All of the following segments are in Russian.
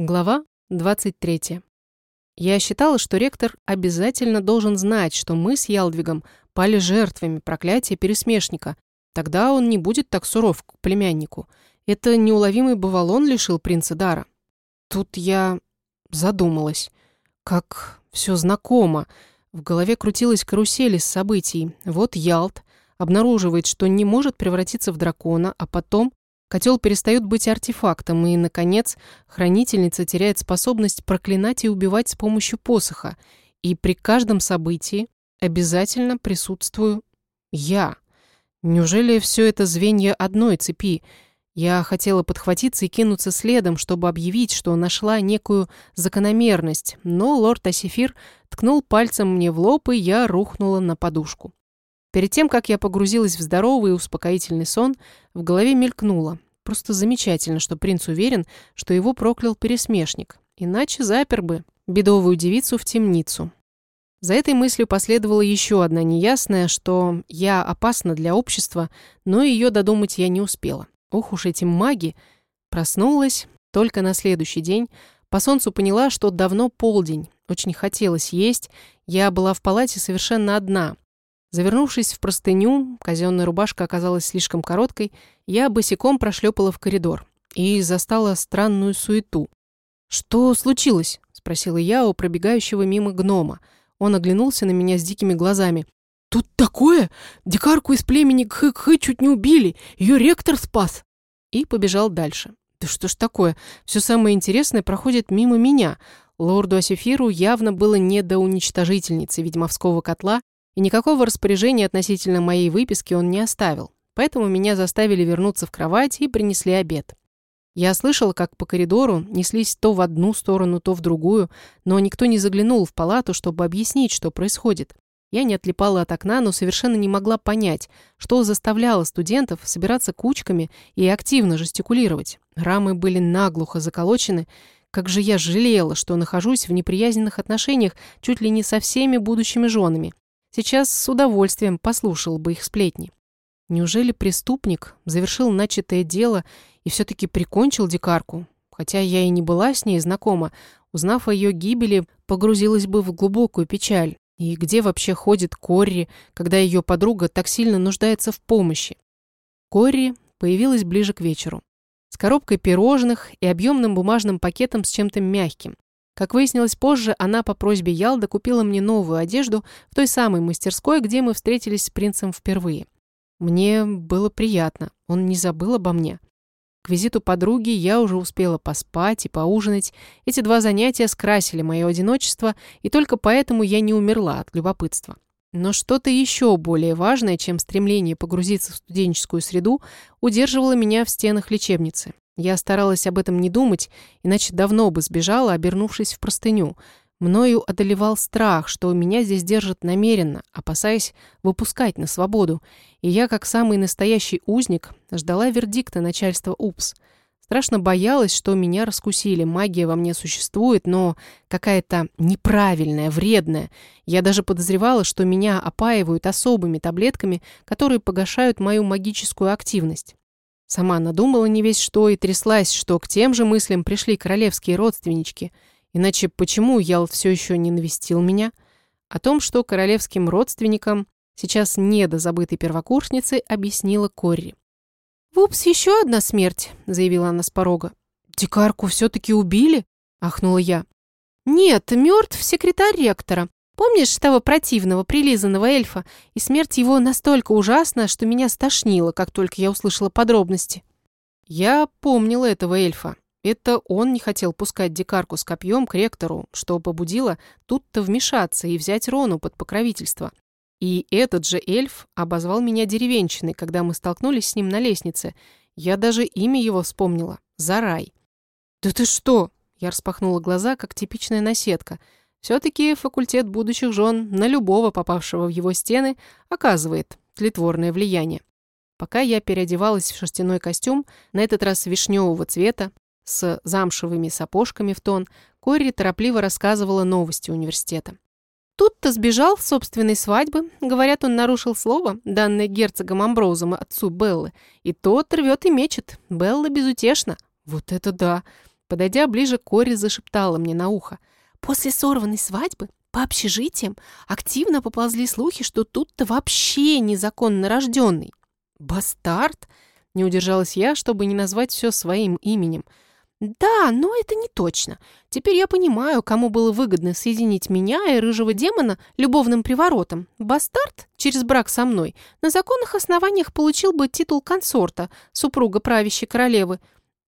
Глава 23. Я считала, что ректор обязательно должен знать, что мы с Ялдвигом пали жертвами проклятия пересмешника. Тогда он не будет так суров к племяннику. Это неуловимый бавалон лишил принца дара. Тут я задумалась. Как все знакомо. В голове крутилась карусель из событий. Вот Ялт обнаруживает, что не может превратиться в дракона, а потом Котел перестает быть артефактом, и, наконец, хранительница теряет способность проклинать и убивать с помощью посоха. И при каждом событии обязательно присутствую я. Неужели все это звенья одной цепи? Я хотела подхватиться и кинуться следом, чтобы объявить, что нашла некую закономерность, но лорд Асифир ткнул пальцем мне в лоб, и я рухнула на подушку. Перед тем, как я погрузилась в здоровый и успокоительный сон, в голове мелькнуло. Просто замечательно, что принц уверен, что его проклял пересмешник. Иначе запер бы бедовую девицу в темницу. За этой мыслью последовала еще одна неясная, что я опасна для общества, но ее додумать я не успела. Ох уж эти маги! Проснулась только на следующий день. По солнцу поняла, что давно полдень. Очень хотелось есть. Я была в палате совершенно одна. Завернувшись в простыню, казенная рубашка оказалась слишком короткой, я босиком прошлепала в коридор и застала странную суету. «Что случилось?» – спросила я у пробегающего мимо гнома. Он оглянулся на меня с дикими глазами. «Тут такое! Дикарку из племени Кхы-Кхы чуть не убили! Ее ректор спас!» И побежал дальше. «Да что ж такое? Все самое интересное проходит мимо меня!» Лорду Асифиру явно было не до уничтожительницы ведьмовского котла, и никакого распоряжения относительно моей выписки он не оставил. Поэтому меня заставили вернуться в кровать и принесли обед. Я слышала, как по коридору неслись то в одну сторону, то в другую, но никто не заглянул в палату, чтобы объяснить, что происходит. Я не отлипала от окна, но совершенно не могла понять, что заставляло студентов собираться кучками и активно жестикулировать. Рамы были наглухо заколочены. Как же я жалела, что нахожусь в неприязненных отношениях чуть ли не со всеми будущими женами, Сейчас с удовольствием послушал бы их сплетни. Неужели преступник завершил начатое дело и все-таки прикончил дикарку? Хотя я и не была с ней знакома, узнав о ее гибели, погрузилась бы в глубокую печаль. И где вообще ходит Корри, когда ее подруга так сильно нуждается в помощи? Корри появилась ближе к вечеру. С коробкой пирожных и объемным бумажным пакетом с чем-то мягким. Как выяснилось позже, она по просьбе Ялда купила мне новую одежду в той самой мастерской, где мы встретились с принцем впервые. Мне было приятно, он не забыл обо мне. К визиту подруги я уже успела поспать и поужинать. Эти два занятия скрасили мое одиночество, и только поэтому я не умерла от любопытства. Но что-то еще более важное, чем стремление погрузиться в студенческую среду, удерживало меня в стенах лечебницы. Я старалась об этом не думать, иначе давно бы сбежала, обернувшись в простыню. Мною одолевал страх, что меня здесь держат намеренно, опасаясь выпускать на свободу. И я, как самый настоящий узник, ждала вердикта начальства УПС. Страшно боялась, что меня раскусили. Магия во мне существует, но какая-то неправильная, вредная. Я даже подозревала, что меня опаивают особыми таблетками, которые погашают мою магическую активность. Сама надумала не весь что и тряслась, что к тем же мыслям пришли королевские родственнички. Иначе почему Ял все еще не навестил меня? О том, что королевским родственникам сейчас не до забытой первокурсницы, объяснила Корри. «Вупс, еще одна смерть», — заявила она с порога. «Дикарку все-таки убили?» — ахнула я. «Нет, мертв секретарь ректора. Помнишь того противного, прилизанного эльфа? И смерть его настолько ужасна, что меня стошнило, как только я услышала подробности. Я помнила этого эльфа. Это он не хотел пускать дикарку с копьем к ректору, что побудило тут-то вмешаться и взять Рону под покровительство. И этот же эльф обозвал меня деревенщиной, когда мы столкнулись с ним на лестнице. Я даже имя его вспомнила — Зарай. «Да ты что?» — я распахнула глаза, как типичная наседка — все-таки факультет будущих жен на любого попавшего в его стены оказывает тлетворное влияние. Пока я переодевалась в шерстяной костюм, на этот раз вишневого цвета, с замшевыми сапожками в тон, Корри торопливо рассказывала новости университета. Тут-то сбежал с собственной свадьбы. Говорят, он нарушил слово, данное герцогом Амброузом отцу Беллы. И тот рвет и мечет. Белла безутешна. Вот это да! Подойдя ближе, Кори зашептала мне на ухо. «После сорванной свадьбы по общежитиям активно поползли слухи, что тут-то вообще незаконно рожденный». «Бастард?» Не удержалась я, чтобы не назвать все своим именем. «Да, но это не точно. Теперь я понимаю, кому было выгодно соединить меня и рыжего демона любовным приворотом. Бастард, через брак со мной, на законных основаниях получил бы титул консорта, супруга правящей королевы.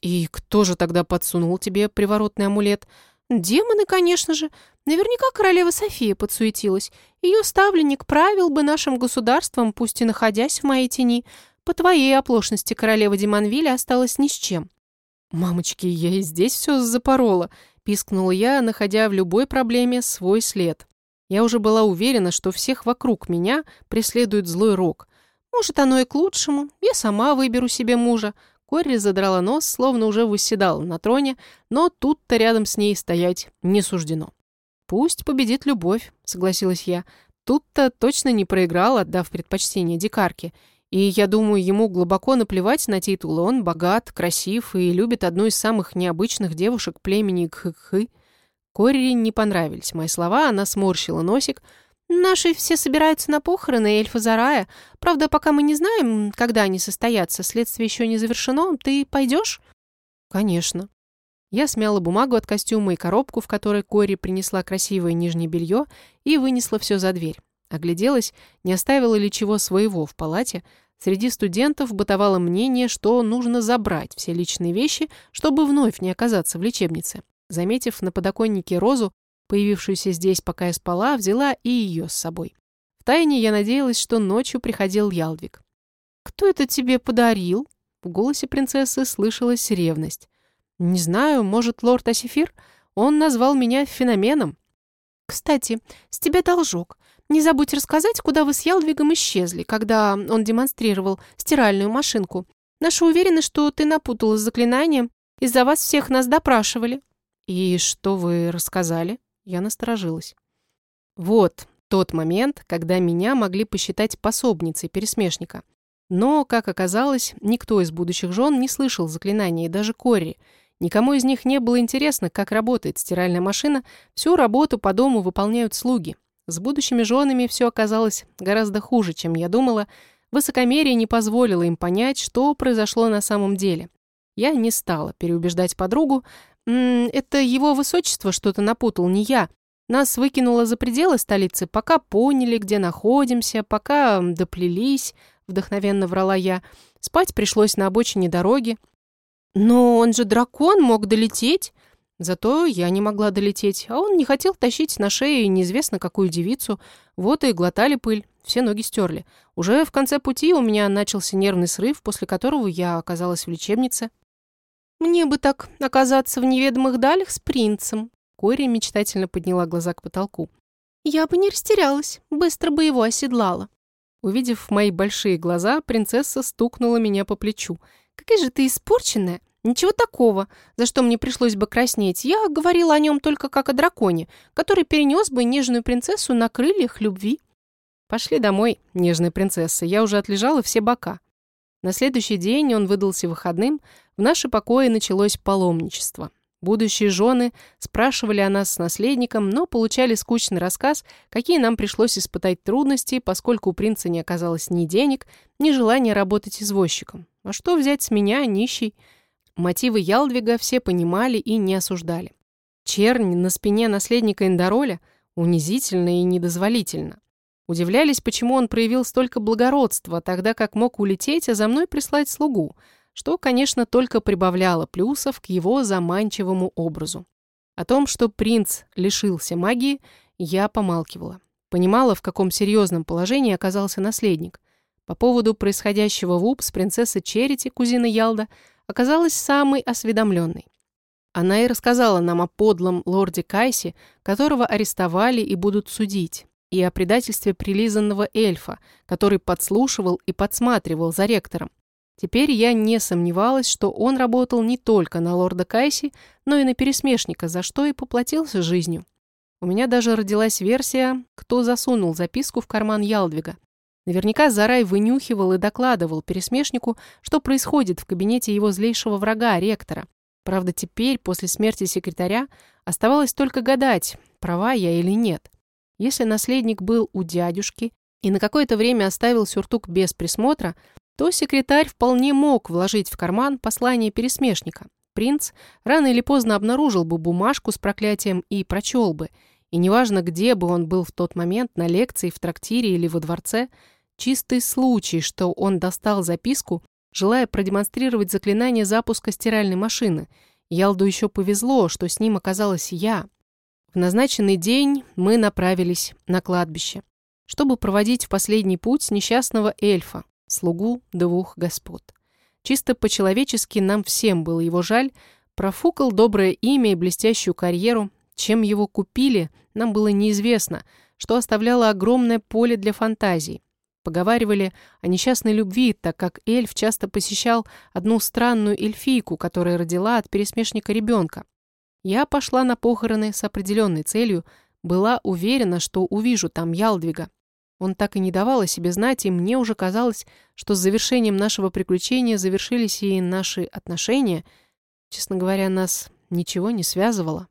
И кто же тогда подсунул тебе приворотный амулет? Демоны, конечно же. Наверняка королева София подсуетилась. Ее ставленник правил бы нашим государством, пусть и находясь в моей тени. По твоей оплошности королева Демонвилля осталась ни с чем». «Мамочки, я и здесь все запорола», — пискнула я, находя в любой проблеме свой след. Я уже была уверена, что всех вокруг меня преследует злой рок. Может, оно и к лучшему. Я сама выберу себе мужа. Корри задрала нос, словно уже восседала на троне, но тут-то рядом с ней стоять не суждено. «Пусть победит любовь», — согласилась я. Тут-то точно не проиграл, отдав предпочтение дикарке. И я думаю, ему глубоко наплевать на титул. Он богат, красив и любит одну из самых необычных девушек племени Кхы. Кори не понравились мои слова, она сморщила носик. «Наши все собираются на похороны эльфа Зарая. Правда, пока мы не знаем, когда они состоятся, следствие еще не завершено. Ты пойдешь?» «Конечно». Я смяла бумагу от костюма и коробку, в которой Кори принесла красивое нижнее белье и вынесла все за дверь. Огляделась, не оставила ли чего своего в палате. Среди студентов бытовало мнение, что нужно забрать все личные вещи, чтобы вновь не оказаться в лечебнице. Заметив на подоконнике розу, появившуюся здесь, пока я спала, взяла и ее с собой. Втайне я надеялась, что ночью приходил Ялдвиг. «Кто это тебе подарил?» В голосе принцессы слышалась ревность. «Не знаю, может, лорд Асифир? Он назвал меня феноменом». «Кстати, с тебя должок. Не забудь рассказать, куда вы с Ялдвигом исчезли, когда он демонстрировал стиральную машинку. Наши уверены, что ты напутала с заклинанием. Из-за вас всех нас допрашивали». «И что вы рассказали?» Я насторожилась. Вот тот момент, когда меня могли посчитать пособницей пересмешника. Но, как оказалось, никто из будущих жен не слышал заклинания, и даже Кори. Никому из них не было интересно, как работает стиральная машина. Всю работу по дому выполняют слуги. С будущими женами все оказалось гораздо хуже, чем я думала. Высокомерие не позволило им понять, что произошло на самом деле. Я не стала переубеждать подругу. М это его высочество что-то напутал, не я. Нас выкинуло за пределы столицы, пока поняли, где находимся, пока доплелись, вдохновенно врала я. Спать пришлось на обочине дороги. Но он же дракон, мог долететь. Зато я не могла долететь, а он не хотел тащить на шее неизвестно какую девицу. Вот и глотали пыль, все ноги стерли. Уже в конце пути у меня начался нервный срыв, после которого я оказалась в лечебнице. «Мне бы так оказаться в неведомых далях с принцем», Кори мечтательно подняла глаза к потолку. «Я бы не растерялась, быстро бы его оседлала». Увидев мои большие глаза, принцесса стукнула меня по плечу. «Какая же ты испорченная! Ничего такого, за что мне пришлось бы краснеть. Я говорила о нем только как о драконе, который перенес бы нежную принцессу на крыльях любви. Пошли домой, нежная принцесса, я уже отлежала все бока. На следующий день он выдался выходным, в наши покои началось паломничество. Будущие жены спрашивали о нас с наследником, но получали скучный рассказ, какие нам пришлось испытать трудности, поскольку у принца не оказалось ни денег, ни желания работать извозчиком. А что взять с меня, нищий? Мотивы Ялдвига все понимали и не осуждали. Чернь на спине наследника Эндороля унизительно и недозволительно. Удивлялись, почему он проявил столько благородства, тогда как мог улететь, а за мной прислать слугу, что, конечно, только прибавляло плюсов к его заманчивому образу. О том, что принц лишился магии, я помалкивала. Понимала, в каком серьезном положении оказался наследник. По поводу происходящего в УП принцессой Черити, кузина Ялда, оказалась самой осведомленной. Она и рассказала нам о подлом лорде Кайсе, которого арестовали и будут судить, и о предательстве прилизанного эльфа, который подслушивал и подсматривал за ректором. Теперь я не сомневалась, что он работал не только на лорда Кайси, но и на пересмешника, за что и поплатился жизнью. У меня даже родилась версия, кто засунул записку в карман Ялдвига. Наверняка Зарай вынюхивал и докладывал пересмешнику, что происходит в кабинете его злейшего врага, ректора. Правда, теперь, после смерти секретаря, оставалось только гадать, права я или нет. Если наследник был у дядюшки и на какое-то время оставил сюртук без присмотра, то секретарь вполне мог вложить в карман послание пересмешника. Принц рано или поздно обнаружил бы бумажку с проклятием и прочел бы. И неважно, где бы он был в тот момент, на лекции, в трактире или во дворце, чистый случай, что он достал записку, желая продемонстрировать заклинание запуска стиральной машины. Ялду еще повезло, что с ним оказалась я. В назначенный день мы направились на кладбище, чтобы проводить в последний путь несчастного эльфа, слугу двух господ. Чисто по-человечески нам всем было его жаль, профукал доброе имя и блестящую карьеру. Чем его купили, нам было неизвестно, что оставляло огромное поле для фантазий. Поговаривали о несчастной любви, так как эльф часто посещал одну странную эльфийку, которая родила от пересмешника ребенка. Я пошла на похороны с определенной целью, была уверена, что увижу там Ялдвига. Он так и не давал о себе знать, и мне уже казалось, что с завершением нашего приключения завершились и наши отношения. Честно говоря, нас ничего не связывало.